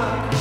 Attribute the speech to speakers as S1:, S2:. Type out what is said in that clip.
S1: Oh.